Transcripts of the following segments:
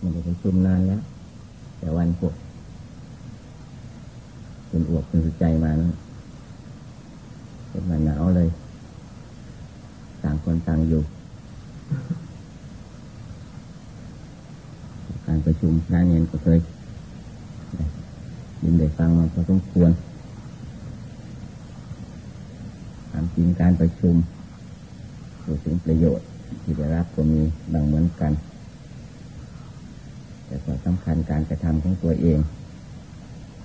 มันจะไปชุมนานแล้วแต่วันพวกเป็นอวกเป็นใจมานะเป็นมาหนาวเลย ต่างคนต่างอยู่ การประชุมงานเงินก็เคยยินได้ฟังมาพอสมควรตามจริงการประชุมถึงประโยชน์ที่ได้รับก็มีดังเหมือนกัน แต่ก็สำคัญการกระทำของตัวเอง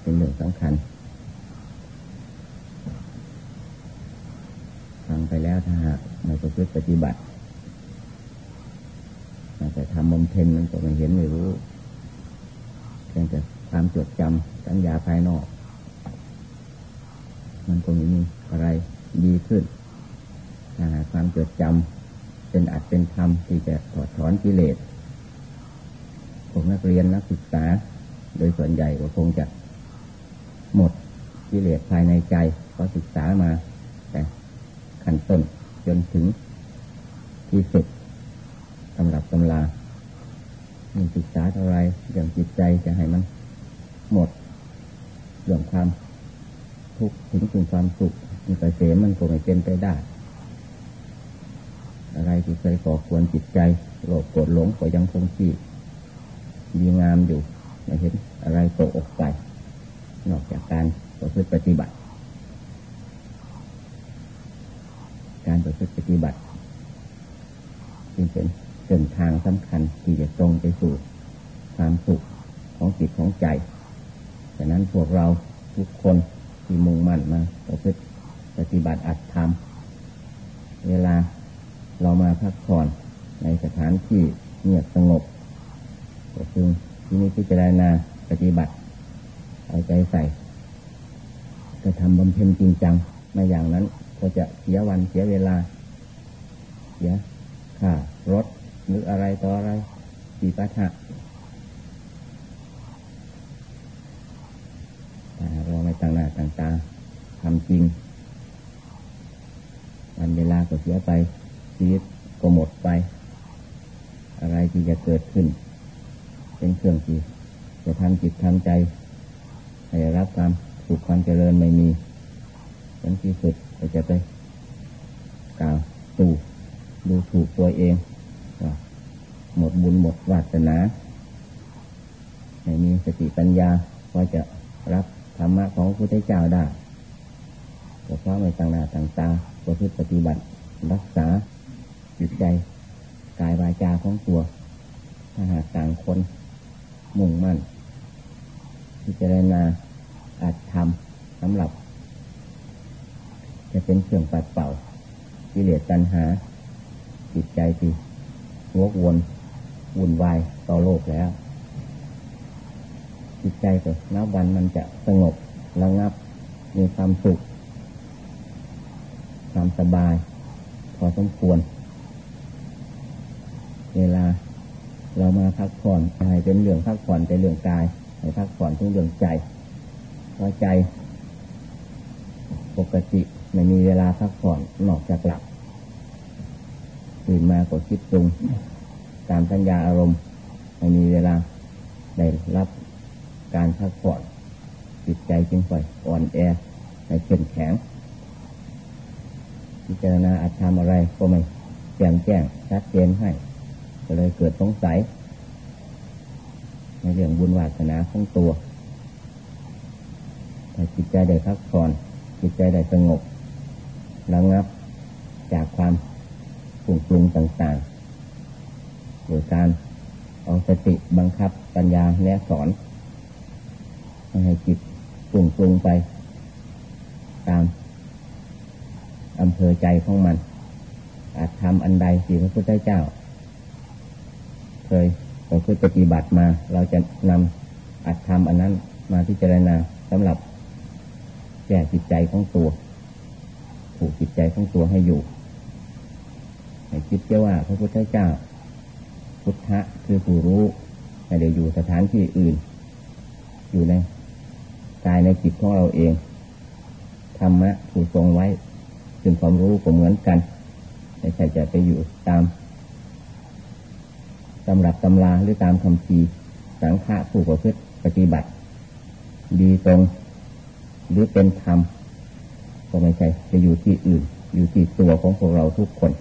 เป็นเรื่องสำคัญฟังไปแล้วถ้าหากไม่ประพฤติปฏิบัติแต่ทำบำเพ็ญมันก็ไม่เห็นไม่รู้เพียงแต่ความจดจำสัญญาภายนอก มันก็ไม่มีอะไรดีขึ้นถ้าหาความจดจำเป็นอัดเป็นธรรมที่จะถอดถอนกิเลส พวกนักเรียนนักศึกษา โดยส่วนใหญ่ก็คงจะหมดกิเลสภายในใจก็ศึกษามา แต่ขั้นต้นจนถึงที่สุดตำหรับตำลามันศึกษาเท่าไรอย่างจิตใจจะให้มันหมดเรื่องความทุกข์ถึงถึงความสุขมันกเสมมันคงไม่เป็นไปได้ อะไรที่เคยก่อควรจิตใจโลภโกรธหลงก็ยังคงที่ ดีงามอยู่ไม่เห็นอะไรตกอกใจนอกจากการประพฤติปฏิบัติ การประพฤติปฏิบัติจึงเป็นเส้นทางสำคัญที่จะตรงไปสู่ความสุขของจิตของใจฉะนั้นพวกเราทุกคนที่มุ่งมั่นมาประพฤติปฏิบัติอัตธรรม เวลาเรามาพักผ่อนในสถานที่เงียบสงบ ก็คือที่นี้พิจารณาปฏิบัติ เอาใจใส่จะทำบำเพ็ญจริงจังไม่อย่างนั้น ก็จะเสียวันเสียเวลา เสียค่ารถหรืออะไรต่ออะไรปีปัฐะเราไม่ต่างหน้าต่างตาทำจริง วันเวลาก็เสียไปชีวิตก็หมดไป อะไรที่จะเกิดขึ้น เป็นเครื่องที่จะทำจิตทำใจให้รับความสุขความเจริญไม่มีผลที่สุดก็จะไปกล่าวตู่ดูถูกตัวเองหมดบุญหมดวาสนาไม่มีสติปัญญาก็จะรับธรรมะของพระพุทธเจ้าได้ก็เพราะไม่ต่างหน้าต่างตาประพฤติปฏิบัติรักษาจิตใจกายวาจาของตัวถ้าหากต่างคน มุ่งมั่นพิจารณาอาจทำสำหรับ จะเป็นเครื่องปัดเป่ากิเลสตัณหา จิตใจที่วกวนวุ่นวายต่อโลกแล้ว จิตใจก็นับวันมันจะสงบระงับมีความสุข ความสบาย พอสมควร เวลา เรามาพักผ่อนให้เป็นเรื่องพักผ่อนเป็นเรื่องกายให้พักผ่อนทุกเรื่องใจเพราะใจปกติไม่มีเวลาพักผ่อนนอกจากหลับตื่นมาก็คิดปรุงตามสัญญาอารมณ์ไม่มีเวลาได้รับการพักผ่อนจิตใจจึงค่อยอ่อนแอในเข้มแข็งพิจารณาอาจทำอะไรก็ไม่แจ่มแจ้งชัดเจนให้ ก็เลยเกิดสงสัย ในเรื่องบุญวาสนาของตัวแต่จิตใจได้พักผ่อนจิตใจได้สงบระงับจากความปรุงปรุงต่างๆโดยการเอาสติบังคับปัญญาแนะสอนไม่ให้จิตปรุงปรุงไป ตามอำเภอใจของมัน อาจทำอันใดที่พระพุทธเจ้า เคยเราเคยปฏิบัติมา เราจะนำอาจทำอันนั้นมาพิจารณาสำหรับแก้จิตใจของตัวผูกจิตใจของตัวให้อยู่ให้คิดเจ้ว่าพระพุทธเจ้า พุทธะคือผู้รู้ไม่ได้อยู่สถานที่อื่น อยู่ในกายในจิตของเราเองธรรมะถูกทรงไว้ ซึ่งความรู้ก็เหมือนกันไม่ใช่จะไปอยู่ตาม ตำรับตำราหรือตามคำพีสังฆะผู้ประพฤติปฏิบัติ ดีตรงหรือเป็นธรรมก็ไม่ใช่จะอยู่ที่อื่น อยู่ที่ตัวของพวกเราทุกคน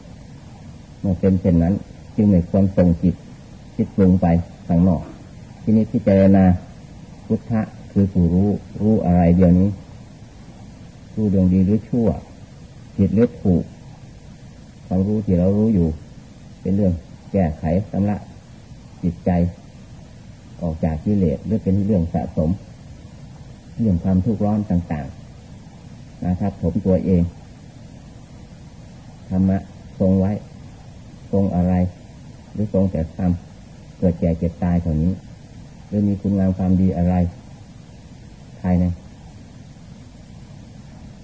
เมื่อเป็นเช่นนั้น จึงไม่ควรทรงจิตคิดปรุงไปข้างนอก ที่นี้พิจารณาพุทธะคือผู้รู้รู้อะไรเดียวนี้ รู้ดวงดีหรือชั่วผิดหรือถูกความรู้ที่เรารู้อยู่ เป็นเรื่องแก้ไขสำระ จิตใจ ออกจากกิเลสหรือเป็นเรื่องสะสม เรื่องความทุกข์ร้อนต่างๆนะครับผมตัวเองธรรมะทรงไว้ ทรงอะไร หรือทรงแต่ทำเกิดแก่เจ็บตายเท่านี้ หรือมีคุณงามความดีอะไรภายใน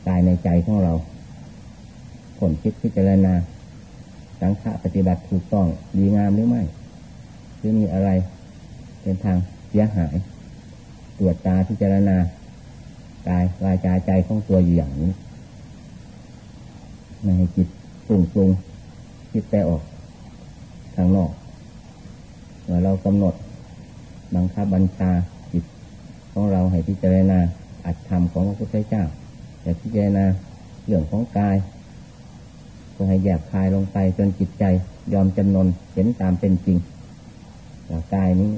กายในใจของเรา ผลคิดพิจารณาสังฆะปฏิบัติถูกต้องดีงามหรือไม่ หรือมีอะไร เป็นทางเสียหาย ตรวจตาพิจารณากายวาจาใจของตัวอยู่อย่างนี้ไม่ให้จิตปรุงปรุงคิดไปออกทางนอกเมื่อเรากำหนดบังคับบัญชาจิตของเราให้พิจารณาอัตธรรมของพระพุทธเจ้าแต่พิจารณาเรื่องของกายก็ให้แยกคายลงไปจนจิตใจยอมจำนนเห็นตามเป็นจริง กายนี้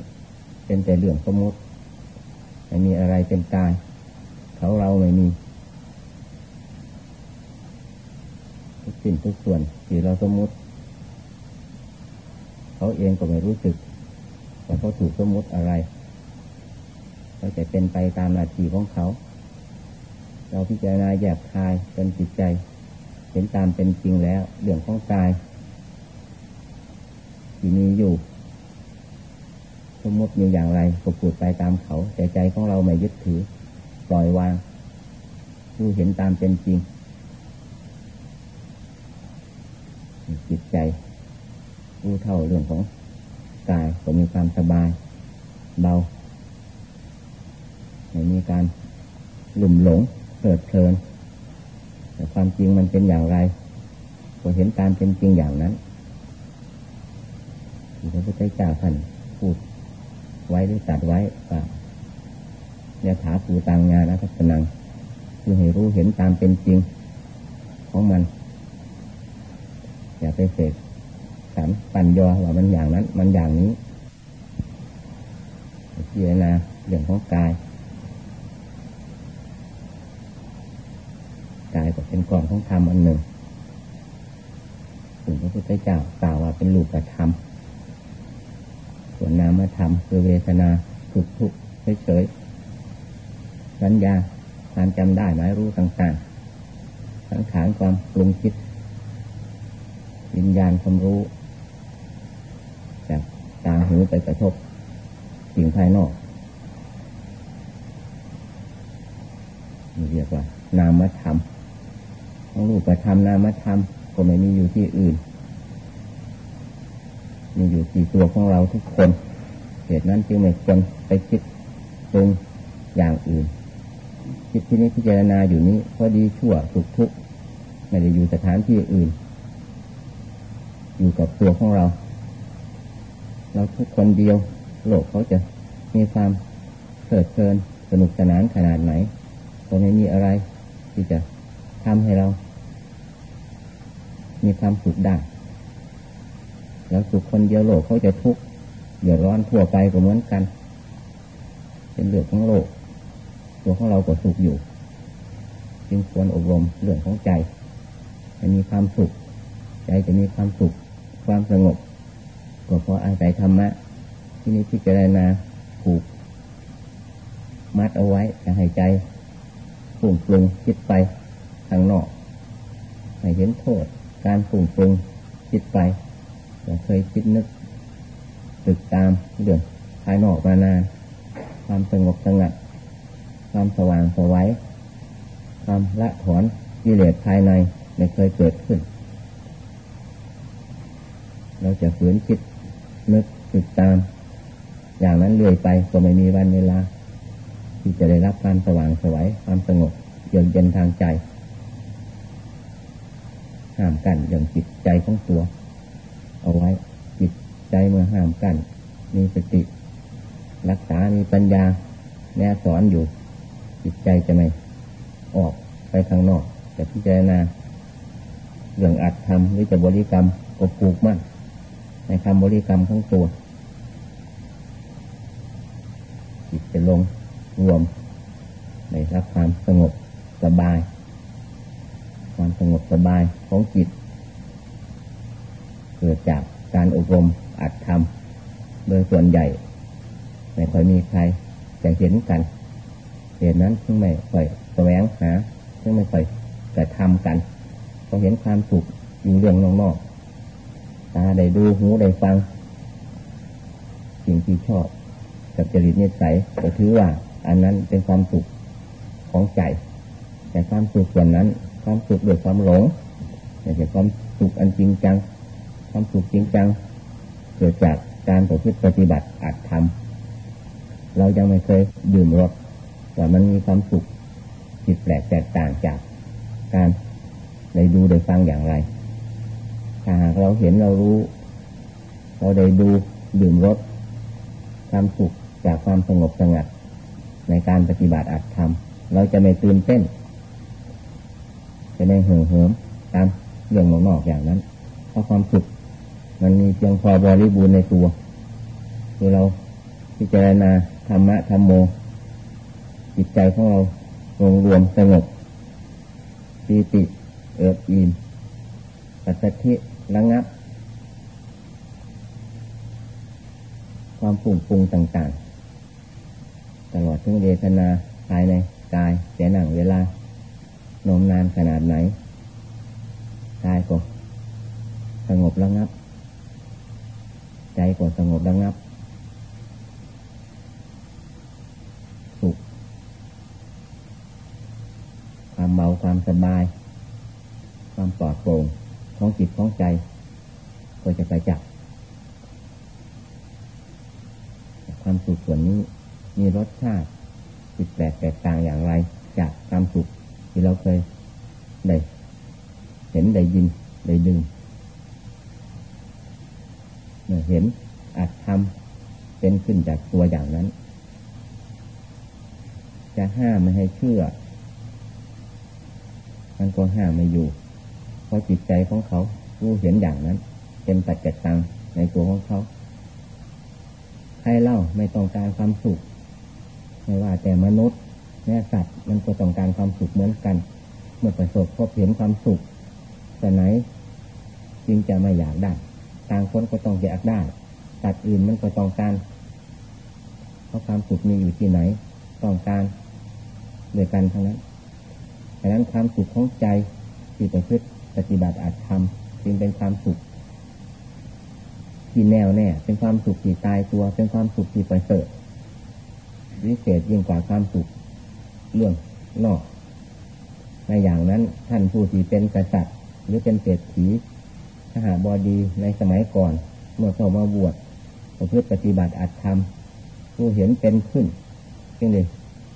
เป็นแต่เรื่องสมมติไม่มีอะไรเป็นกายเขาเราไม่มีทุกสิ่งทุกส่วนที่เราสมมติ เขาเองก็ไม่รู้สึกว่าเขาถูกสมมติอะไรเขาจะเป็นไปตามหน้าที่ของเขา เราพิจารณาแยกคายจนจิตใจ เห็นตามเป็นจริงแล้ว เรื่องของกาย ที่มีอยู่ สมมติอยู่อย่างไรก็พูดไปตามเขา แต่ใจของเราไม่ยึดถือ ปล่อยวางรู้เห็นตามเป็นจริง จิตใจรู้เท่าเรื่องของกายก็มีความสบาย เบาไม่มีการหลุ่มหลงเกิดเพลินแต่ความจริงมันเป็นอย่างไรก็เห็นตามเป็นจริงอย่างนั้นที่พระพุทธเจ้าท่านพูด ไว้หรือตัดไว้ว่าเนี่ยถาภูตังงานอัตนังคือให้รู้เห็นตามเป็นจริง ของมัน อย่าไปเสกสรรปั่นยอว่ามันอย่างนั้น มันอย่างนี้พิจารณาเรื่องของกายกายก็เป็นกองของธรรมอันหนึ่งถึงพระพุทธเจ้ากล่าวว่าเป็นลูกกระทำ ส่วนนามธรรมคือเวทนาทุกทุกเฉยๆสัญญาการจำได้หมายรู้ต่างๆ สังขารความปรุงคิด วิญญาณความรู้จากตาหูไปกระทบ สิ่งภายนอกเรียกว่า นามธรรมของรูปธรรมนามธรรมก็ไม่มีอยู่ที่อื่น มีอยู่ที่ตัวของเราทุกคน เหตุนั้นจึงไม่ควรไปคิดตรงอย่างอื่น คิดที่นี้พิจารณาอยู่นี้พอดีชั่วสุขทุกข์ไม่ได้อยู่สถานที่อื่น อยู่กับตัวของเรา เราทุกคนเดียว โลกเขาจะมีความเกิดเพลินสนุกสนานขนาดไหนก็ไม่มีอะไรที่จะทำให้เรา มีความสุขได้ แล้วสุขคนเดียวโลกเขาจะทุกข์เดือดร้อนทั่วไปก็เหมือนกัน เป็นเรื่องของโลก ตัวของเราก็สุขอยู่ จึงควรอบรมเรื่องของใจให้มีความสุข ใจจะมีความสุข ความสงบก็เพราะอาศัยธรรมะ ที่นี้พิจารณาผูก มัดเอาไว้จะให้ใจปุ่งปรุงคิดไปข้างนอกให้เห็นโทษ การฝุ่งปรุงคิดไป เราเคยคิดนึกตึกตามเรื่องภายนอกมานานความสงบสงัด ความสว่างสวัยความละถอนกิเลสภายในไม่เคยเกิดขึ้น เราจะฝืนคิดนึกติดตาม อย่างนั้นเรื่อยไปก็ไม่มีวันเวลา ที่จะได้รับความสว่างสวัยความสงบเยือกเย็นทางใจห้ามกันอย่างจิตใจของตัว เอาไว้ จิตใจเมื่อห้ามกัน มีสติ รักษา มีปัญญา แนสอนอยู่ จิตใจจะไม่ออกไปข้างนอกแต่พิจารณาเรื่องอัดทำหรือจะบริกรรมก็ปลูกมั่นในคำบริกรรมทั้งตัว จิตจะลงรวมในรับความสงบสบาย ความสงบสบายของจิต เกิดจากการอบรมอัดทำโดยส่วนใหญ่ ไม่ค่อยมีใครจะเห็นกันเหตุนั้นถึงไม่ค่อยแสวงหาถึงไม่ค่อยจะทำกันเพราะเห็นความสุขอยู่เรื่องนอกๆตาได้ดูหูได้ฟัง สิ่งที่ชอบกับจริตนิสัยก็ถือว่า อันนั้นเป็นความสุขของใจ แต่ความสุขส่วนนั้น ความสุขด้วยความหลงไม่ใช่ความสุขอันจริงจัง ความสุขจริงจัง เกิดจากการประพฤติปฏิบัติอาจทำเรายังไม่เคยดื่มรสแต่มันมีความสุขผิดแปลกแตกต่างจากการได้ดูได้ฟังอย่างไรถ้าหากเราเห็นเรารู้ เราได้ดูดื่มรสความสุขจากความสงบสงัด ในการปฏิบัติอัตธรรมเราจะไม่ตื่นเต้น จะไม่เหิมเหิมตามเรื่องหนอกอย่างนั้นเพราะความสุข มันมีเพียงพอบริบูรณ์ในตัวคือเราพิจารณาธรรมะธรรมโม จิตใจของเรารวมรวมสงบปีติเอิบอิ่มปัสสธิระงับ ความปุ่งปรุงต่างๆ ตลอดทั้งเวทนาภายในกายเสียหนังเวลานมนานขนาดไหนกายก็สงบระงับ ใจก็สงบระงับ สุข ความเบาความสบาย ความปลอดโปร่งของจิตของใจ ก็จะไปจับความสุขส่วนนี้มีรสชาติผิดแปลกแตกต่างอย่างไร จากความสุขที่เราเคยได้เห็นได้ยินได้ดื่ม เห็นอาจทำเป็นขึ้นจากตัวอย่างนั้น จะห้ามไม่ให้เชื่อ มันก็ห้ามไม่อยู่ เพราะจิตใจของเขารู้เห็นอย่างนั้น เป็นปัจจตังในตัวของเขาใครเล่าไม่ต้องการความสุขไม่ว่าแต่มนุษย์แม่สัตว์มันก็ต้องการความสุขเหมือนกัน เมื่อประสบพบเห็นความสุขแต่ไหนจึงจะไม่อยากได้ ต่างคนก็ต้องอยากได้สัตว์อื่นมันก็ต้องการเพราะความสุขมีอยู่ที่ไหน ต้องการด้วยกันทั้งนั้นดังนั้นความสุขของใจที่ประพฤติปฏิบัติอาจทำจึงเป็นความสุขที่แน่วแน่เป็นความสุขที่ตายตัว เป็นความสุขที่ประเสริฐวิเศษยิ่งกว่าความสุขเรื่องนอกในอย่างนั้นท่านผู้ที่เป็นกษัตริย์ หรือเป็นเศรษฐี ทหารบดีในสมัยก่อน เมื่อเข้ามาบวชประพฤติปฏิบัติอัตธรรมผู้เห็นเป็นขึ้นจึงเลย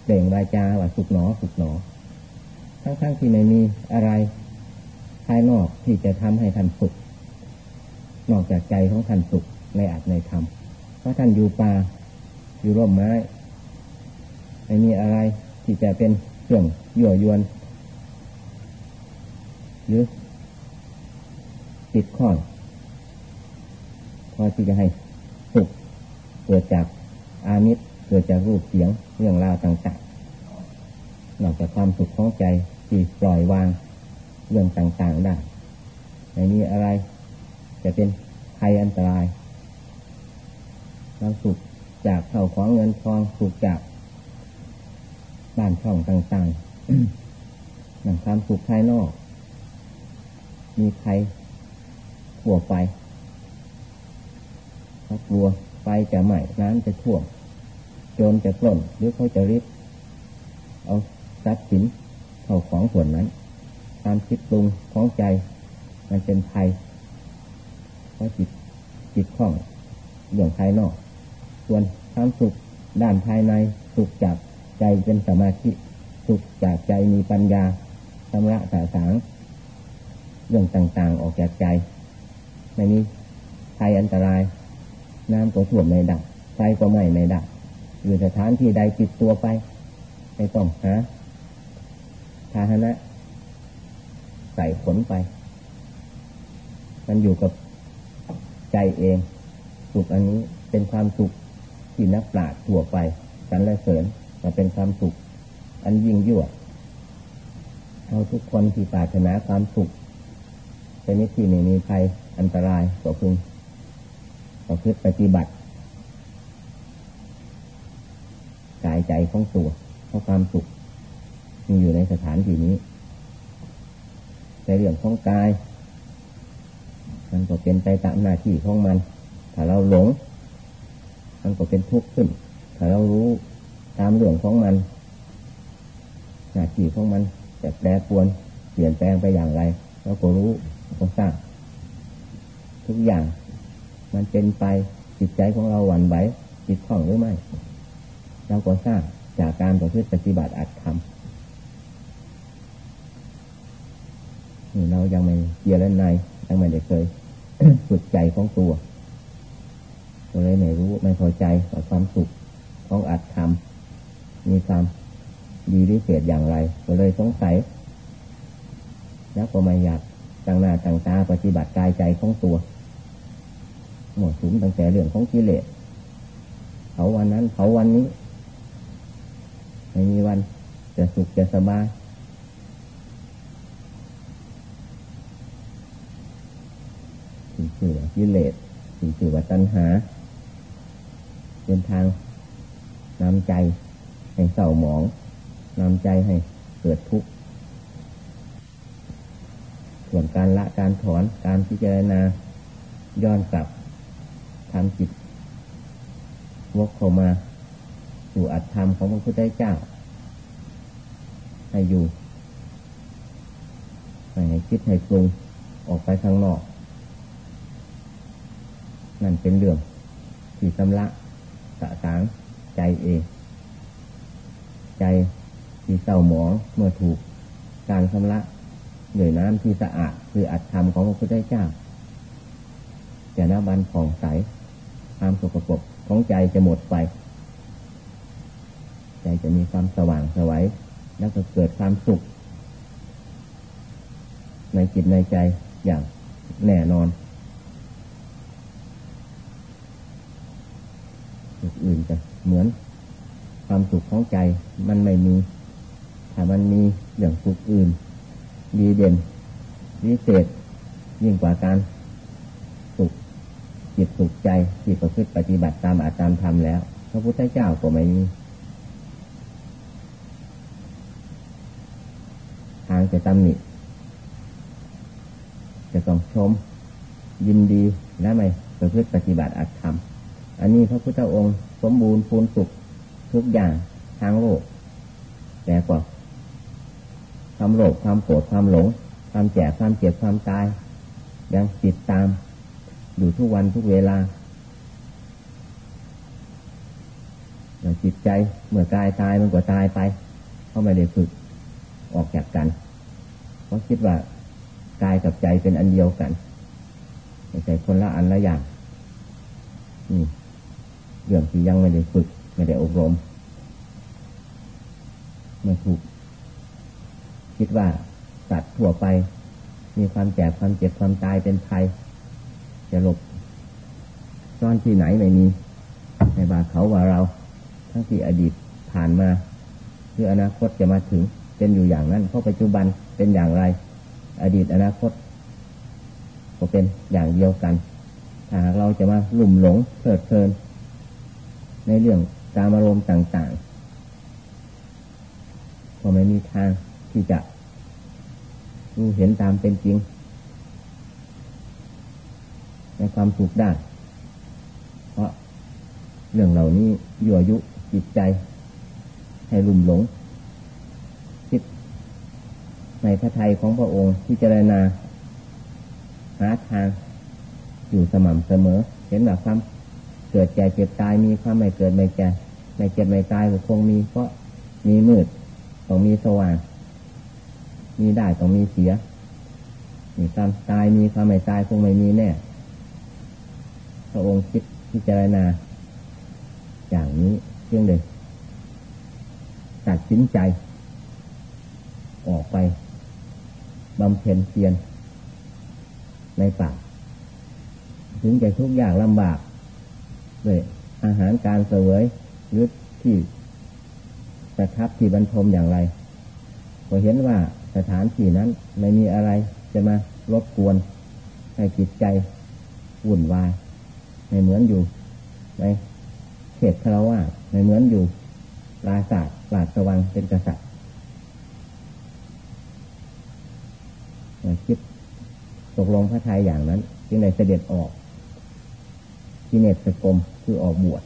เด่งวาจาว่าสุขหนอสุขหนอ ทั้งๆทที่ไม่มีอะไรภายนอกที่จะทำให้ท่านสุข นอกจากใจของท่านสุขในอัตในธรรมเพราะท่านอยู่ป่าอยู่ร่มไม้ไม่มีอะไรที่จะเป็นเครื่องยั่วยวน หรือ ติดข้องพอที่จะให้สุขเกิดจากอามิตรเกิดจากรูปเสียงเรื่องราวต่างๆนอกจากความสุขของใจที่ปล่อยวางเรื่องต่างๆได้ไม่มีอะไรจะเป็นภัยอันตรายเราสุขจากเข้าของเงินทองสุขจากบ้านช่องต่างๆนั่งความสุขภายนอก มีใค รขัวไปถ้ากลัวไฟจะไหม้น้ำจะท่วมโจรจะปล้นหรือเขาจะริบเอาทรัพย์สินเข้าของส่วนนั้นความคิดปรุงของใจ มันเป็นภัยเพราะจิตจิตข้องเรื่องภายนอก ส่วนความสุขด้านภายในสุขจากใจเป็นสมาธิสุขจากใจมีปัญญาชำระสาสางเรื่องต่างๆออกจากใจ ไม่มีภัยอันตราย น้ำก็ท่วมไม่ได้ไฟก็ไหม้ไม่ได้อยู่สถานที่ใดติดตัวไป ไม่ต้องหาพาหนะ ใส่ขนไป มันอยู่กับใจเองสุขอันนี้เป็นความสุขที่นักปราชญ์ทั่วไปสรรเสริญมาเป็นความสุข อันยิ่งยวดเอาทุกคนที่ปรารถนาความสุข เป็นนิที่ไม่มีภัยอันตรายก็พึงก็คือปฏิบัติกายใจของตัวเพราะความสุขมีอยู่ในสถานที่นี้ ในเรื่องของกาย มันก็เป็นไปตามหน้าที่ของมัน ถ้าเราหลง มันก็เป็นทุกข์ขึ้น ถ้าเรารู้ตามเรื่องของมัน หน้าที่ของมันจะแปรปวนเปลี่ยนแปลงไปอย่างไรเราก็รู้ ก็ทราบทุกอย่าง มันเป็นไปจิตใจของเราหวั่นไหวจิตคล่องหรือไม่เราก็ทราบจากการประพฤติปฏิบัติอัดทำเรายังไม่เยียรในยังไม่ได้เคยฝึกใจของตัวก็เลยไม่รู้ไม่พอใจกับความสุขของอัดทำมีความดีวิเศษอย่างไรก็เลยสงสัย แล้วก็ไม่อยาก ต่างหน้าต่างตาปฏิบัติกายใจของตัว หมดสุมตั้งแต่เรื่องของกิเลสเขาวันนั้นเขาวันนี้ไม่มีวันจะสุขจะสบายถึงชื่อกิเลสถึงชื่อว่าตัณหา เป็นทางนำใจให้เศร้าหมองนำใจให้เกิดทุกข์ ส่วนการละการถอนการพิจารณาย้อนกลับทำจิตวกเข้ามาสู่อัตธรรมของพระพุทธเจ้า ให้อยู่ให้คิดให้ปรุงออกไปข้างนอก นั่นเป็นเรื่องที่สำลักสะสางใจเอง ใจที่เศร้าหมองเมื่อถูกการชำระ ด้วยน้ำที่สะอาด คืออัตธรรมของพระพุทธเจ้าจะนับวันผ่องใสความสกปรกของใจจะหมดไป ใจจะมีความสว่างสวัยแล้วก็เกิดความสุข ในจิตในใจอย่างแน่นอนอื่นจะเหมือนความสุขของใจมันไม่มี ถ้ามันมีอย่างสุขอื่น ดีเด่นวิเศษยิ่งกว่าการสุขจิตสุขใจที่ประพฤติปฏิบัติตามอาจารย์ทำแล้ว พระพุทธเจ้าก็ไม่มีทางจะตำหนิจะต้องชม ยินดีและไม่ประพฤติปฏิบัติอาจทำอันนี้พระพุทธองค์ สมบูรณ์พูนสุขทุกอย่างทางโลกแต่ก็ ความโลภความโกรธความหลง ความแก่ความเจ็บความตาย ยังติดตาม อยู่ทุกวันทุกเวลาจิตใจเมื่อกายตายมันก็ตายไปเพราะไม่ได้ฝึกออกจากกันเพราะคิดว่ากายกับใจเป็นอันเดียวกันไม่ใช่คนละอันละอย่างนี่เรื่องที่ยังไม่ได้ฝึก ไม่ได้อบรมไม่ถูก คิดว่าสัตว์ทั่วไป มีความแก่ความเจ็บความตายเป็นภัยจะหลบซ่อนที่ไหนไม่มีในบาเขาว่าเรา ทั้งที่อดีตผ่านมาหรืออนาคตจะมาถึง เป็นอยู่อย่างนั้นเพราะปัจจุบันเป็นอย่างไร อดีตอนาคตก็เป็นอย่างเดียวกัน ถ้าเราจะมาหลุ่มหลงเพลิดเพลิน ในเรื่องการอารมณ์ต่างๆก็ไม่มีทาง ที่จะรู้เห็นตามเป็นจริง ในความถูกได้ เพราะเรื่องเหล่านี้ยั่วยุจิตใจ ให้ลุ่มหลง คิดในพระทัยของพระองค์ที่เจรณาหาทางอยู่สม่ำเสมอ เห็นแบบความเกิดแก่เจ็บตายมีความไม่เกิดไม่แก่ไม่เจ็บไม่ตายก็คงมีเพราะมีมืดต้องมีสว่าง มีได้ต้องมีเสีย มีความตายมีความไม่ตายคงไม่มีแน่ พระองค์คิดพิจารณา อย่างนี้เพียงเดียตัดสินใจ ออกไปบำเพ็ญเพียรในป่า ถึงจะทุกอย่างลำบากด้วยอาหารการเสวยยึดที่ประทับที่บรรทมอย่างไรก็เห็นว่า สถานที่นั้น ไม่มีอะไรจะมารบกวน ให้จิตใจวุ่นวายไม่เหมือนอยู่ในเขตคารวะไม่เหมือนอยู่ลาศาสตร์ลาสวังเป็นกษัตริย์คิดตกลงพระทัยอย่างนั้น จึงได้เสด็จออกที่เนตสกรมคือออกบวช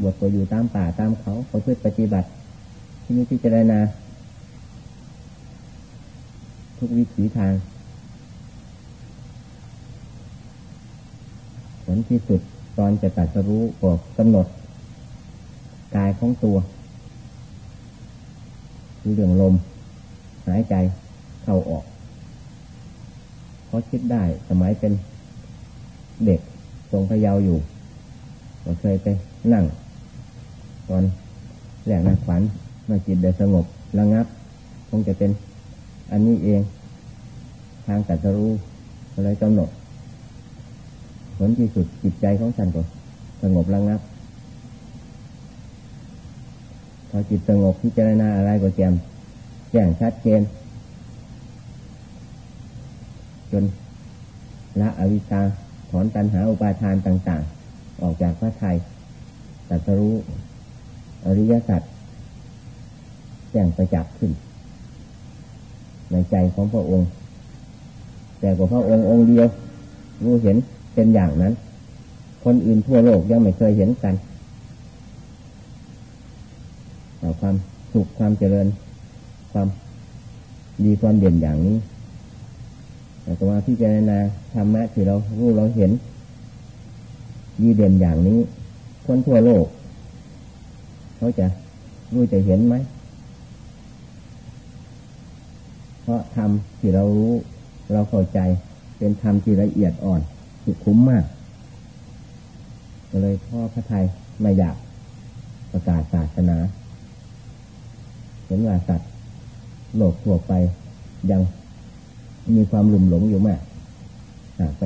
บวชก็อยู่ตามป่าตามเขาเขาเพื่อปฏิบัติ ที่นี้พิจารณา ทุกวิถีทาง ผลที่สุดตอนจะตัดสรู้ก็กำหนด กายของตัวคือเรื่องลม หายใจเข้าออกเพราะคิดได้สมัยเป็นเด็กทรงพยาวอยู่ก็เคยไปนั่ง ตอนแหลกนักฝันมาจิตได้สงบระงับ คงจะเป็น อันนี้เอง ทางตัดสรู้ก็เลยกำหนด ผลที่สุดจิตใจของฉันก็สงบระงับ พอจิตสงบพิจารณาอะไรก็แจ่มแจ้งชัดเจน จนละอวิชชาถอนตัณหาอุปาทานต่าง ๆ ออกจากพระไทยตัสรู้อริยสัจแจ้งประจักษ์ขึ้น ในใจของพระองค์ แต่กับพระองค์องค์เดียวรู้เห็นเป็นอย่างนั้น คนอื่นทั่วโลกยังไม่เคยเห็นกันความสุขความเจริญ ความดีความเด่นอย่างนี้แต่ตัวที่เจรณาธรรมะที่เรารู้เราเห็นดีเด่นอย่างนี้ คนทั่วโลก เขาจะรู้จะเห็นไหม เพราะธรรมที่เรารู้เราเข้าใจ เป็นธรรมที่ละเอียดอ่อนสุขุมมากก็เลยพ่อพระไทยไม่อยากประกาศศาสนาเห็นว่าสัตว์โลกทั่วไปยังมีความหลุ่มหลงอยู่มากหากไป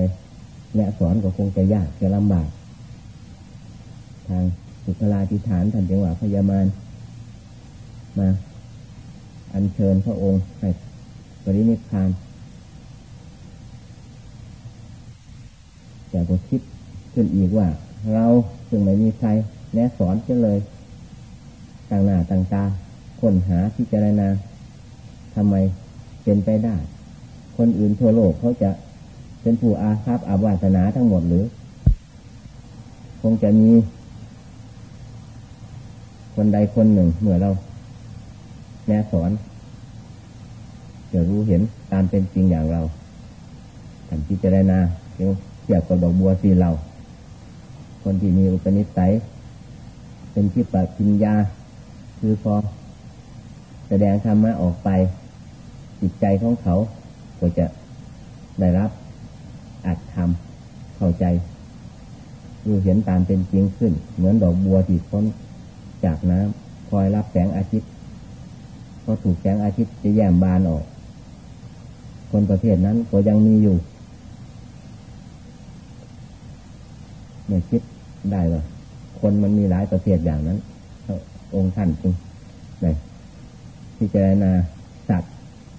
แนะสอนก็คงจะยากจะลำบาก ทางสุขลาธิฐานท่านจังหวะพยามานมา อัญเชิญพระองค์ให้ รินิพพานแต่ก็คิดขึ้นอีกว่า เราซึ่งไม่มีใครแนะสอนเช่นเลยต่างหน้าต่างตาค้นหาพิจารณาทำไมเป็นไปได้ คนอื่นทั่วโลกเขาจะเป็นผู้อาภัพอาวาสนาทั้งหมดหรือ คงจะมี คนใดคนหนึ่งเมื่อเราแนะสอน จะรู้เห็นตามเป็นจริงอย่างเราท่านพิจารณาเพียงทียบกับดอกบัวสีเหล่าคนที่มีอุปนิสัย เป็นที่ปกิญญา คือพอแสดงธรรมะออกไป จิตใจของเขาก็จะได้รับอัดทำเข้าใจ รู้เห็นตามเป็นจริงขึ้น เหมือนดอกบัวที่พ้นจากน้ำคอยรับแสงอาทิตย์พอถูกแสงอาทิตย์จะแยมบานออก คนประเภทนั้นก็ยังมีอยู่ไม่คิดได้ว่าคนมันมีหลายประเภทอย่างนั้นองค์ท่านจึงได้พิจารณาสัตว์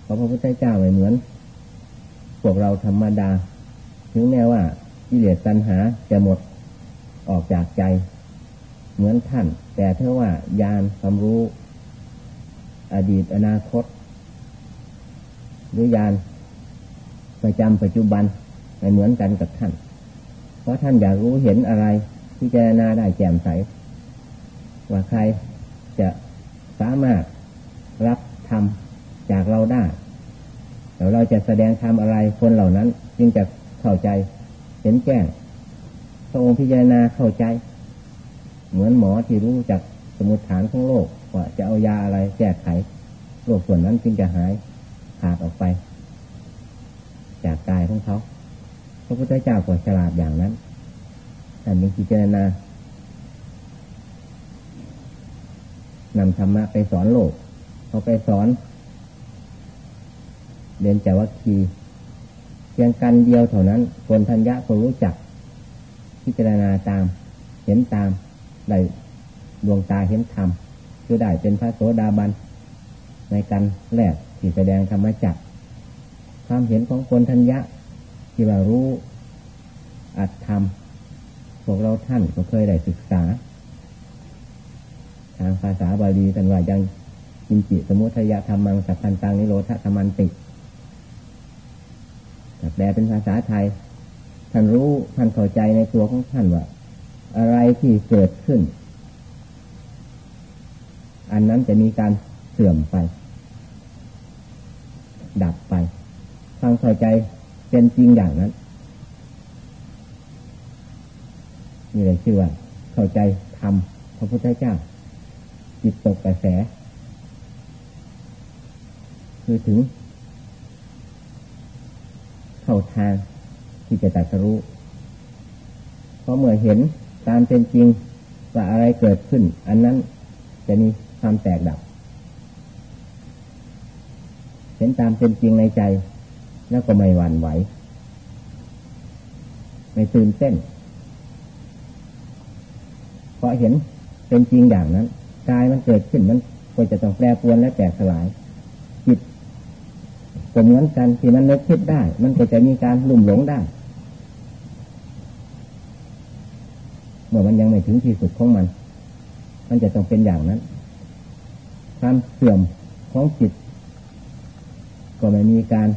เพราะพระพุทธเจ้าไม่เหมือน พวกเราธรรมดา ถึงแม้ว่ากิเลสตัณหาจะหมดออกจากใจ เหมือนท่าน แต่เท่าว่ายานความรู้ อดีตอนาคต หรือยาน ประจำปัจจุบันไม่เหมือนกันกับท่าน เพราะท่านอยากรู้เห็นอะไรพิจารณาได้แจ่มใส ว่าใครจะสามารถรับธรรมจากเราได้แล้วเราจะแสดงธรรมอะไรคนเหล่านั้น จึงจะเข้าใจเห็นแจ้งพระองค์พิจารณาเข้าใจ เหมือนหมอที่รู้จากสมุดฐานของโลกว่าจะเอายาอะไรแก้ไขโรคส่วนนั้นจึงจะหายขาดออกไป จากกายของเขา พระพุทธเจ้าก็ฉลาดอย่างนั้นฉท่านมีพิจารณานำธรรมะไปสอนโลกเขาไปสอนเรียนจวัคคีเพียงกันเดียวเท่านั้นคนทัญญะก็รู้จัก พิจารณาตาม เห็นตามได้ดวงตาเห็นธรรมคือได้เป็นพระโสดาบัน ในการแรกที่แสดงธรรมจัก ความเห็นของคนทัญญะ ที่ว่ารู้อัตธรรมพวกเราท่านก็เคยได้ศึกษา ทางภาษาบาลีกันว่ายังกินจิสมุทัยธรรมังสัพพันตังนิโรธธรรมันติแต่แปลเป็นภาษาไทย ท่านรู้ท่านเข้าใจในตัวของท่านว่า อะไรที่เกิดขึ้น อันนั้นจะมีการเสื่อมไป ดับไป ความเข้าใจเป็นจริงอย่างนั้นนี่เลยชื่อว่าเข้าใจธรรมพระพุทธเจ้า จิตตกกระแส คือถึง เข้าทางที่จะตัดรู้เพราะเมื่อเห็นตามเป็นจริงว่าอะไรเกิดขึ้น อันนั้นจะมีความแตกดับ เห็นตามเป็นจริงในใจ แล้วก็ไม่หวั่นไหว ไม่ตื่นเต้น เพราะเห็นเป็นจริงอย่างนั้นกายมันเกิดขึ้นมันก็จะต้องแปรปรวนและแตกสลาย จิตก็เหมือนกันที่มันนึกคิดได้ มันก็จะมีการลุ่มหลงได้เมื่อมันยังไม่ถึงที่สุดของมัน มันจะต้องเป็นอย่างนั้นความเสื่อมของจิต ก็ไม่มีการ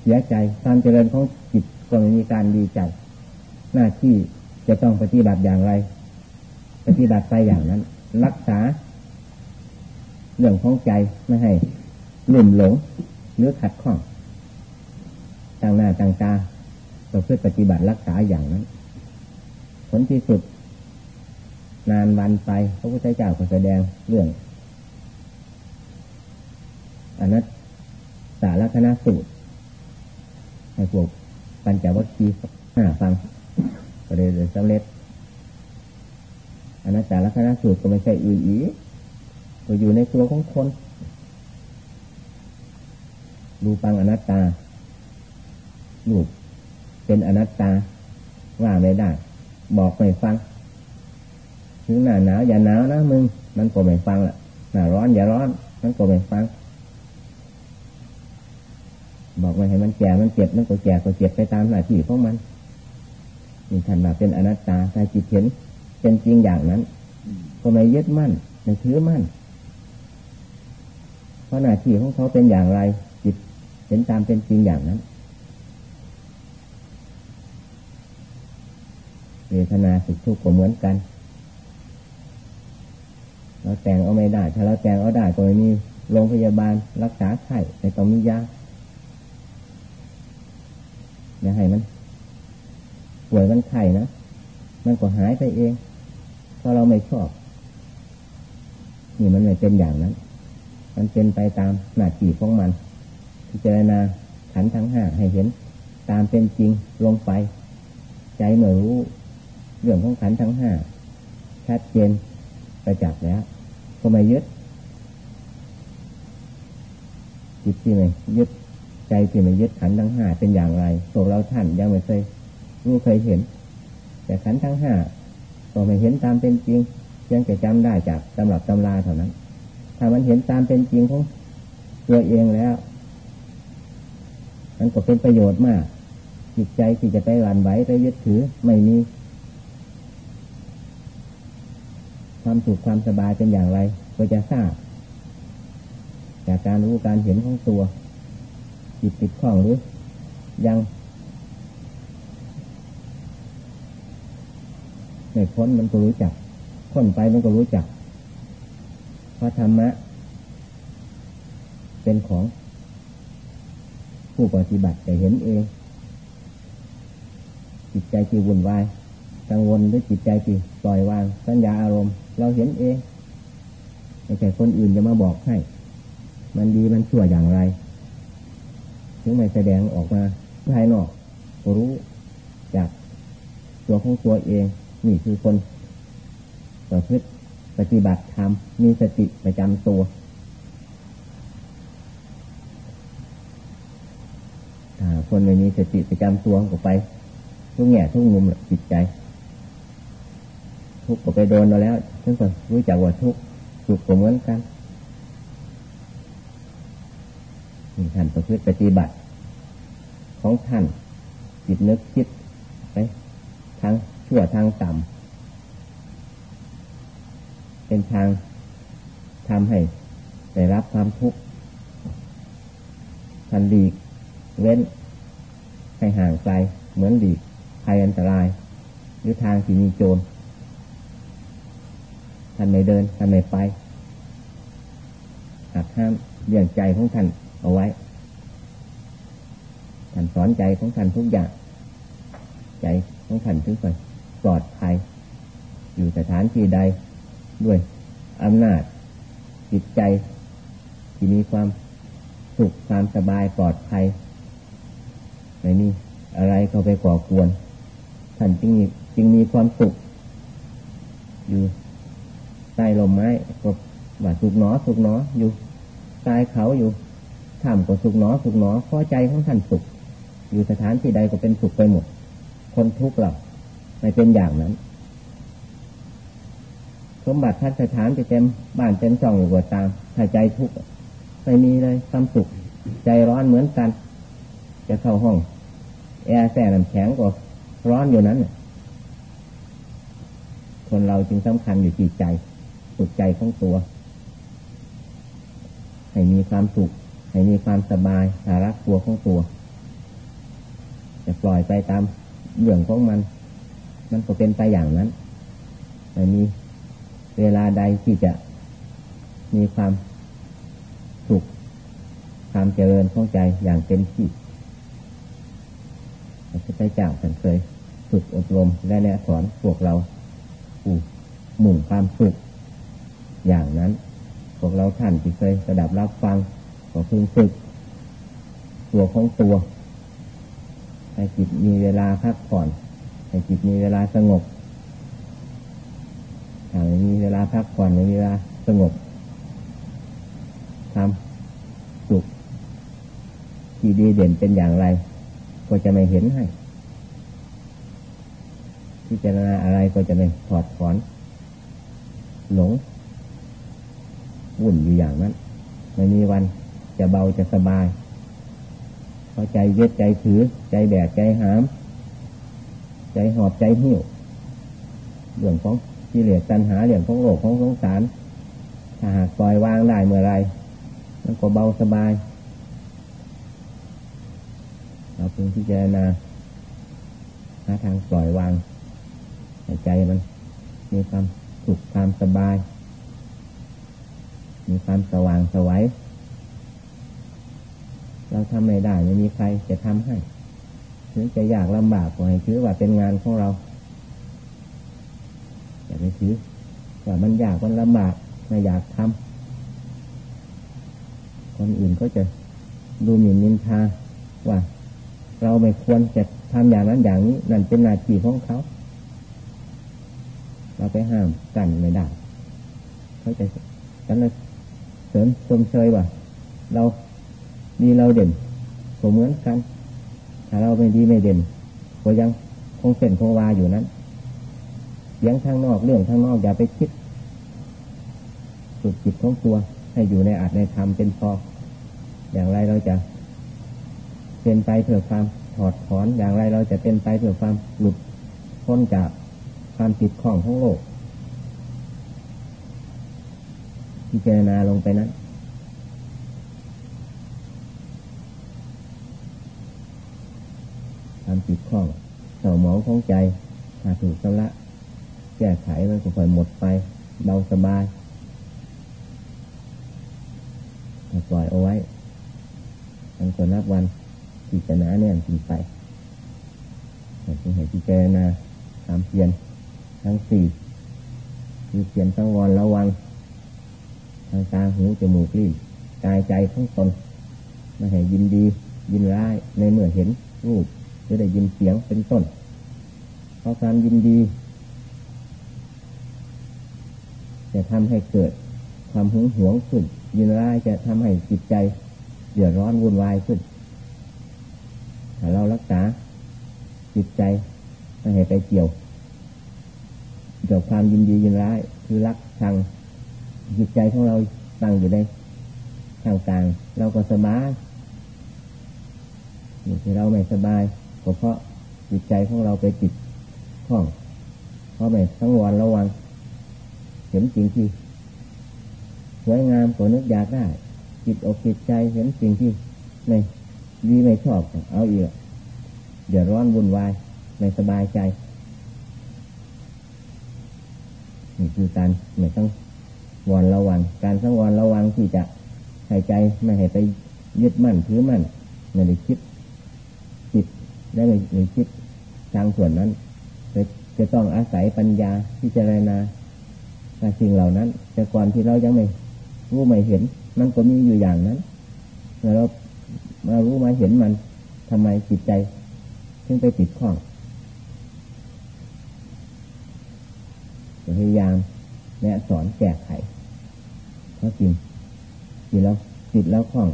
เสียใจความเจริญของจิตก็ไม่มีการดีใจ หน้าที่จะต้องปฏิบัติอย่างไร ปฏิบัติไปอย่างนั้น รักษา เรื่องของใจไม่ให้ลุ่มหลงหรือขัดข้องต่างหน้าต่างตาเราเพื่อปฏิบัติรักษาอย่างนั้น ผลที่สุด นานวันไปพระพุทธเจ้าก็แสดงเรื่องอนนั้นสารคณะสูตร ให้พวกปัญจวัคคีย์ห้าฟังก็เลยสำเร็จอนัตตาลักษณะสูตรก็ไม่ใช่อื่นอีกก็อยู่ในตัวของคนดูปังอนัตตาลูกเป็นอนัตตาว่าไม่ได้ บอกไม่ฟัง ถึงหน้าหนาวอย่าหนาวนะมึง มันก็ไม่ฟังละหน้าร้อนอย่าร้อน มันก็ไม่ฟัง บอกไม่ให้มันแก่มันเจ็บมันก็แก่ก็เจ็บไปตามหน้าที่ของมันนี่ท่านว่าเป็นอนัตตาถ้าจิตเห็นเป็นจริงอย่างนั้น ก็ไม่ยึดมั่นไม่ถือมั่น เพราะหน้าที่ของเขาเป็นอย่างไร จิตเห็นตามเป็นจริงอย่างนั้นเวทนาสุขทุกข์ก็เหมือนกัน เราแต่งเอาไม่ได้ ถ้าเราแต่งเอาได้ก็ไม่มีโรงพยาบาลรักษาไข้ในต้องมียา อย่าให้มันป่วยมันไข้นะมันก็หายไปเองพราะเราไม่ชอบ นี่มันไม่เป็นอย่างนั้น มันเป็นไปตามหน้าที่ของมัน พิจารณาขันทั้งห้าให้เห็น ตามเป็นจริงลงไป ใจเมื่อรู้เรื่องของขันทั้งห้าชัดเจนประจักษ์แล้ว ก็ไม่ยึดจิตที่ไม่ยึด ใจที่ไม่ยึดขันทั้งห้าเป็นอย่างไรพวกเราท่านยังไม่เคยรู้เคยเห็น แต่ขันทั้งห้าก็ไม่เห็นตามเป็นจริงเพียงแต่จำได้จากตำรับตำราเท่านั้น ถ้ามันเห็นตามเป็นจริงของตัวเองแล้ว มันก็เป็นประโยชน์มาก จิตใจที่จะไปหวั่นไหวไปยึดถือไม่มีความสุขความสบายเป็นอย่างไร ก็จะทราบจากการรู้การเห็นของตัว จิตติดข้องหรือยังไม่พ้นมันก็รู้จักพ้นไปมันก็รู้จักพระธรรมะ เป็นของผู้ปฏิบัติแต่เห็นเอง จิตใจที่วุ่นวายกังวลหรือจิตใจที่ปล่อยวางสัญญาอารมณ์ เราเห็นเองไม่ใช่คนอื่นจะมาบอกให้ มันดีมันชั่วอย่างไร ถึงไม่แสดงออกมาภายนอกก็รู้จากตัวของตัวเองนี่คือคนประพฤติปฏิบัติธรรมมีสติประจำตัว คนไม่มีสติประจำตัวก็ไป ทุกแง่ทุกมุมจิตใจ ทุกก็ไปโดนมาแล้วฉันก็รู้จักว่าทุกสุขก็เหมือนกัน ท่านประพฤติปฏิบัติ ของท่านจิตนึกคิดไปทางชั่วทางต่ำเป็นทางทำให้ได้รับความทุกข์ทันดีเว้นให้ห่างไกลเหมือนดีภัยอันตราย หรือทางที่มีโจรท่านไม่เดินท่านไม่ไปหากห้ามเลี่ยงใจของท่าน เอาไว้ท่านสอนใจของท่านทุกอย่าง ใจของท่านถึงไปปลอดภัย อยู่สถานที่ใดด้วยอำนาจจิตใจที่มีความสุขความสบายปลอดภัยไม่มีอะไรเข้าไปก่อกวน ท่านจึงมีจึงมีความสุข อยู่ใต้ลมไม้ก็ว่าสุขหนอสุขหนออยู่ใต้เขาอยู่ ถ้ำก็สุขหนอสุขหนอพอใจของท่านสุข อยู่สถานที่ใดก็เป็นสุขไปหมด คนทุกข์เราไม่เป็นอย่างนั้น สมบัติทัศสถานจะเต็มบ้านเต็มช่องอยู่กว่าตามถ้าใจทุกข์ไม่มีเลยความสุข ใจร้อนเหมือนกัน จะเข้าห้อง แอร์แส่น้ำแข็งก็ร้อนอยู่นั้นคนเราจึงสำคัญอยู่ที่ใจสุขใจของตัว ให้มีความสุข ให้มีความสบายสารักตัวของตัวจะปล่อยไปตามเรื่องของมัน มันก็เป็นไปอย่างนั้นไม่มีเวลาใดที่จะมีความสุขความเจริญของใจอย่างเต็มที่พระพุทธเจ้าท่านเคยฝึกอบรมและแนะสอนพวกเราผู้มุ่งความสุขอย่างนั้น พวกเราท่านที่เคยสดับรับฟัง ก็พึงฝึกตัวของตัว ให้จิตมีเวลาพักผ่อน ให้จิตมีเวลาสงบถ้าไม่มีเวลาพักผ่อนไม่มีเวลาสงบทำสุขที่ดีเด่นเป็นอย่างไร ก็จะไม่เห็นให้พิจารณาอะไรก็จะไม่ถอดถอน หลง วุ่นอยู่อย่างนั้น ไม่มีวัน จะเบาจะสบายพอใจเย็ดใจถือ ใจแบกใจหาม ใจหอบใจหิวเรื่องของกิเลสตัณหาเรื่องของโลกของสงสารถ้าหากปล่อยวางได้เมื่อไรมันก็เบาสบายเราเพียงพิจารณาหาทางปล่อยวางใจมัน มีความสุขความสบาย มีความสว่างสวัย เราทำไม่ได้ไม่มีใครจะทำให้ถึงจะยากลำบากก็ให้ถือว่าเป็นงานของเราอย่าไปถือว่ามันยากมันลำบากไม่อยากทำคนอื่นก็จะดูหมิ่นนินทาว่า เราไม่ควรจะทำอย่างนั้นอย่างนี้นั่นเป็นหน้าที่ของเขา เราไปห้ามกันไม่ได้เขาจะฉันเลยเสริมชมเชยว่าเรา ดีเราเด่นก็เหมือนกัน ถ้าเราไม่ดีไม่เด่นก็ยังคงเส้นคงวาอยู่นั้นยังทางนอกเรื่องทางนอกอย่าไปคิดสุดจิตของตัว ให้อยู่ในอาจในธรรมเป็นพอ อย่างไรเราจะเป็นไปเพื่อความถอดถอนอย่างไรเราจะเป็นไปเพื่อความหลุดพ้นจากความติดข้องของโลกพิจารณาลงไปนั้น ความติดข้องเศร้าหมองของใจ ถ้าถูกสละแก้ไขมันก็ค่อยหมดไปเบาสบายปล่อยเอาไว้มันก็นับวันที่จะหนาแน่นขึ้นไปจึงให้พิจารณาตามเพียนทั้งสี่มีเพียนตั้งวอนระวังทางตาหูจมูกลิ้นกายใจทั้งตนไม่ให้ยินดี ยินร้ายในเมื่อเห็นรูป รือได้ยินเสียงเป็นต้นเพราะความยินดี จะทำให้เกิดความหึงหวงขึ้น ยินร้ายจะทำให้จิตใจเดือดร้อนวุ่นวายขึ้นถ้าเรารักษาจิตใจไม่ให้ไปเกี่ยวเกี่ยวความยินดียินร้าย คือรักชังจิตใจของเราตั้งอยู่ในทางกลางเราก็สบายที่เราไม่สบาย ก็เพราะจิตใจของเราไปติดข้อง เพราะไม่ทั้งวันระวังเห็นสิ่งที่สวยงามก็นึกอยากได้ จิตอกจิตใจเห็นสิ่งที่ไม่ดีไม่ชอบ เอาอีกเดือดร้อนวุ่นวายไม่สบายใจนี่คือการไม่ต้องวอนระวัง การสังวรระวังที่จะหายใจไม่ให้ไปยึดมั่นถือมั่นไม่ได้คิด จิตได้ไม่คิดทางส่วนนั้นจะจะต้องอาศัยปัญญาพิจารณาสิ่งเหล่านั้น แต่ก่อนที่เรายังไม่รู้ไม่เห็น มันก็มีอยู่อย่างนั้นเมื่อเรามารู้มาเห็นมันทำไมจิตใจถึงไปติดข้องพยายามแนะสอนแก้ไขเพราะจริงจิตแล้วจิตแล้วข้อง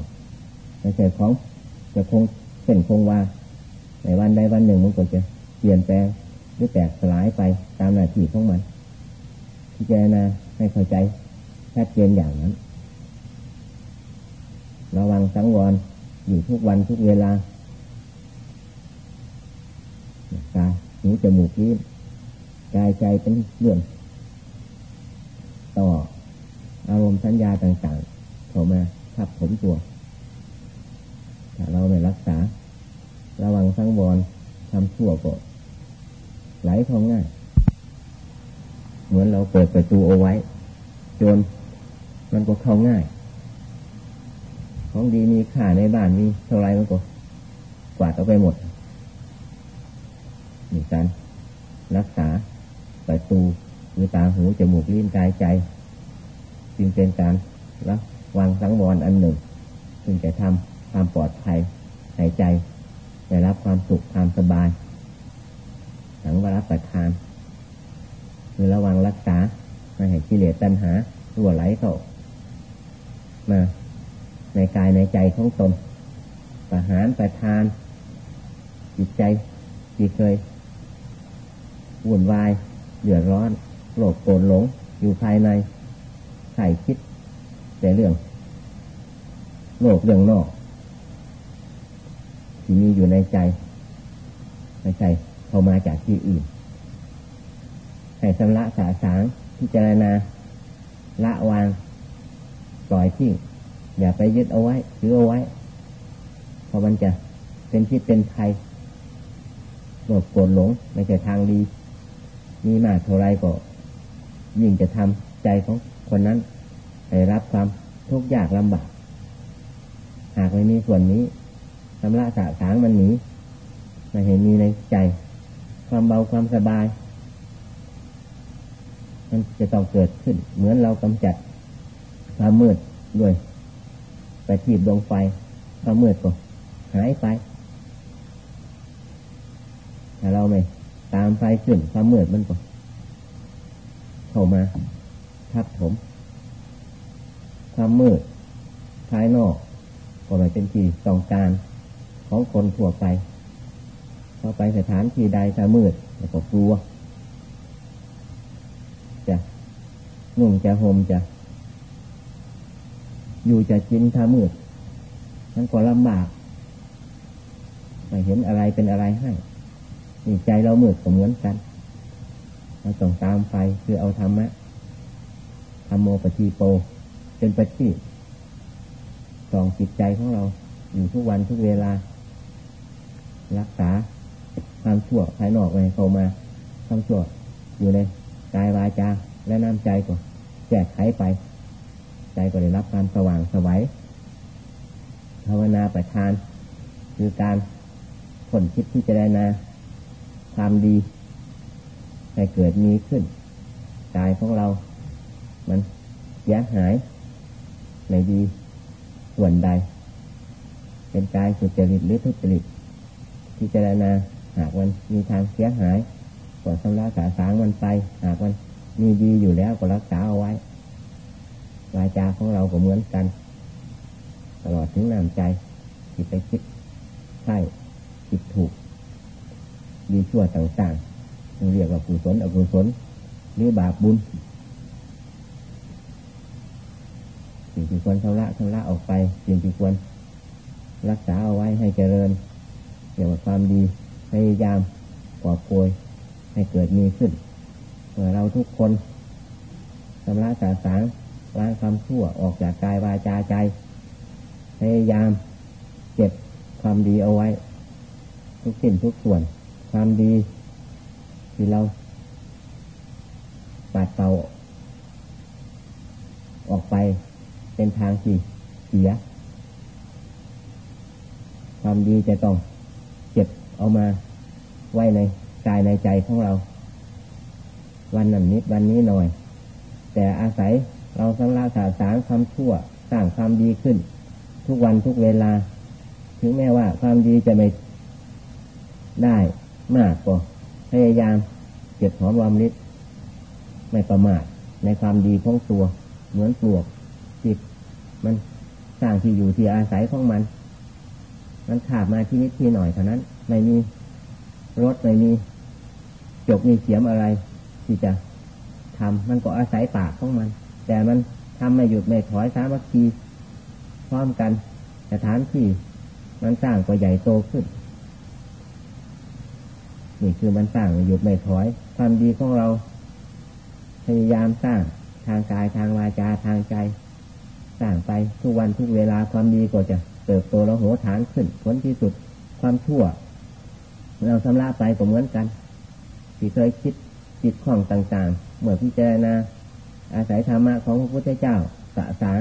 ไม่ใช่ของจะคงเป็นคงวา ในวันใดวันหนึ่งมันก็จะเปลี่ยนแปลงหรือแตกสลายไปตามหน้าที่ของมันพิจารณาให้เข้าใจชัดเจนอย่างนั้น ระวังสังวรอยู่ทุกวันทุกเวลาตาหูจมูกลิ้นกายใจเป็นเรื่องต่ออารมณ์สัญญาต่างๆเข้ามาทับผมตัว ถ้าเราไม่รักษา ระวังสังวรทำชั่วก็ไหลเข้าง่าย เหมือนเราเปิดประตูเอาไว้ จนมันก็เข้าง่าย ของดีมีค่าในบ้านมีเท่าไรมันก็กวาดเอาไปหมดมีการรักษาประตูหรือตาหูจมูกลิ้นกายใจ จึงเป็นการระวังสังวรอันหนึ่ง ซึ่งจะทำความปลอดภัยหายใจ ได้รับความสุขความสบายสังวรประทานคือระวังรักษาไม่ให้กิเลสตัณหารั่วไหลเข้ามาในกายในใจของตนประหารประทาน จิตใจที่เคยวุ่นวายเดือดร้อนโลภโกรธหลง อยู่ภายในใส่คิดแต่เรื่องโลกเรื่องนอก ที่มีอยู่ในใจไม่ใช่เข้ามาจากที่อื่นให้สำละสาสางพิจารณาละวางปล่อยทิ้งอย่าไปยึดเอาไว้ถือเอาไว้เพราะมันจะเป็นที่เป็นภัยโลภโกรธหลงไม่ใช่ทางดี มีมากเท่าไรก็ ยิ่งจะทำใจของคนนั้นให้รับความทุกข์ยากลำบาก หากไม่มีส่วนนี้ ชำระสาสางมันหนีไม่เห็นมีในใจ ความเบาความสบาย มันจะต้องเกิดขึ้น เหมือนเรากำจัดความมืดด้วยไปทีบดวงไฟความมืดก็หายไปถ้าเราไม่ตามไฟขึ้นความมืดมันก็เข้ามา ทับถม ความมืดภายนอกก็ไม่เป็นที่ต้องการ ของคนทั่วไปพอไปสถานที่ใดถ้ามืดก็กลัวจะนุ่งจะห่มจะอยู่จะกินถ้ามืดนั่นก็ลำบากไม่เห็นอะไรเป็นอะไรให้นี่ใจเรามืดก็เหมือนกันเราต้องตามไฟคือเอาธรรมะธรรมโมปฏิโปเป็นปฏิสองจิตใจของเราอยู่ทุกวันทุกเวลา รักษาความชั่วภายนอกไปเข้ามาความชั่วอยู่ในกายวาจาและน้ำใจก็แจกไขไป ใจก็ได้รับความสว่างสวัยภาวนาประทาน คือการผลคิดที่จะได้นาความดีให้เกิดมีขึ้นกายของเรา มันเสียหายในดีส่วนใด เป็นกายสุจริตหรือทุจริต ที่เจรณา หากมันมีทางเสียหายก็สำลักสาสางมันไป หากมันมีดีอยู่แล้วก็รักษาเอาไว้จาของเราก็เหมือนกัน ตลอดถึงน้ำใจที่ไปคิดใช่คิดถูก ดีชั่วต่างๆเรียกว่ากุศลอกุศลหรือบาปบุญสิ่งที่ควรชำระชำระออกไป สิ่งที่ควรรักษาเอาไว้ให้เจริญ เกี่ยวกับความดีพยายามกอบโกยให้เกิดมีขึ้นเมื่อเราทุกคนชำระสาสางล้างความชั่วออกจากกายวาจาใจ พยายามเก็บความดีเอาไว้ ทุกสิ่งทุกส่วน ความดีที่เราปัดเป่าออกไปเป็นทางที่เสีย ความดีจะต้อง เอามาไว้ในกายในใจของเรา วันนั้นนิดวันนี้หน่อย แต่อาศัยเราสังละสาสางความชั่วสร้างความดีขึ้น ทุกวันทุกเวลา ถึงแม้ว่าความดีจะไม่ได้มากก็พยายามเก็บหอมรอมริดไม่ประมาทในความดีของตัว เหมือนปลวกจิตมันสร้างที่อยู่ที่อาศัยของมัน มันขาดมาที่นิดที่หน่อยเท่านั้น ไม่มีรถไม่มีจกมีเสียมอะไร ที่จะทำมันก็อาศัยปากของมัน แต่มันทำไม่หยุดไม่ถอยสามัคคีพร้อมกันสถานที่มันสร้างก็ใหญ่โตขึ้น นี่คือมันสร้างหยุดไม่ถอย ความดีของเรา พยายามสร้างทางกายทางวาจาทางใจสร้างไปทุกวันทุกเวลาความดีก็จะเติบโตแล้วโหฐานขึ้นผลที่สุดความชั่ว เราชำระไปก็เหมือนกันที่เคยคิดจิตข้องต่างๆ เมื่อพิจารณาอาศัยธรรมะของพระพุทธเจ้าสะสาง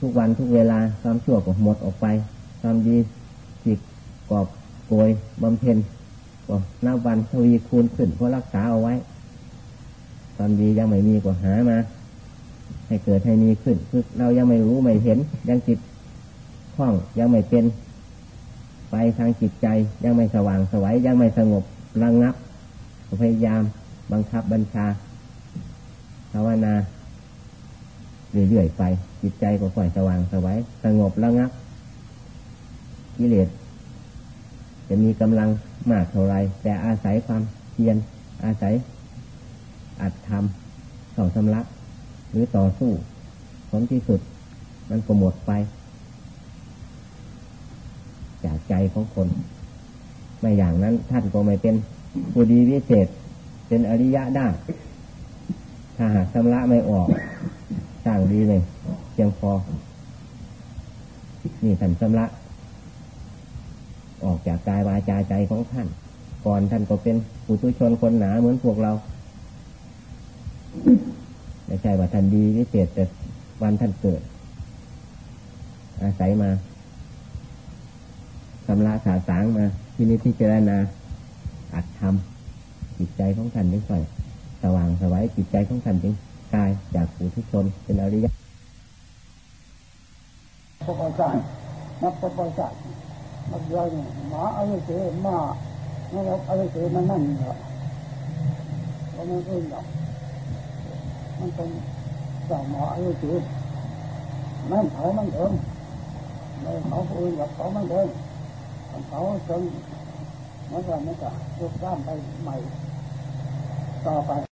ทุกวันทุกเวลาความชั่วก็หมดออกไปความดีจิตกอบโกยบำเพ็ญก็นับวันทวีคูณขึ้นเพราะรักษาเอาไว้ความดียังไม่มีก็หามา ให้เกิดให้มีขึ้นคือเรายังไม่รู้ไม่เห็นยังจิตคล่องยังไม่เป็น ไปทางจิตใจยังไม่สว่างสวัยยังไม่สงบระงงับพยายามบังคับบัญชาภาวนาเรื่อยๆไป จิตใจก็ค่อยสว่างสวัยสงบระงับกิเลสจะมีกำลังมากเท่าไรแต่อาศัยความเพียรอาศัยอัดทำสองสำลักหรือต่อสู้ผลที่สุดมันก็หมดไป จากใจของคน ไม่อย่างนั้นท่านก็ไม่เป็นผู้ดีวิเศษ เป็นอริยะได้ถ้าหากชำระไม่ออกสร้างดีเลยเพียงพอ นี่ท่านชำระ ออกจากกายวาจาใจของท่าน ก่อนท่านก็เป็นปุถุชนคนหนาเหมือนพวกเราไม่ใช่ว่าท่านดีวิเศษแต่วันท่านเกิด อาศัยมา ชำระสาสางมาที่นี้พิจารณาอัดทำจิตใจของท่านจึงค่อยสว่างสวัยจิตใจของท่านจึงกายจากผู้ทุชนเป็นอริยะปปสานนับปปสานนับย่อยหมาอะไรเสียมาไม่รับอะไรเสียมันนั่นเหรอเพราะมันอื่นหรอกมันเป็นสั่งหมาอะไรเสียนั่นเขามันเถิงไม่เขาอื่นหรอกเขามันเถิง เขาจนมันก็มันก็ยกด้ามไปใหม่ต่อไป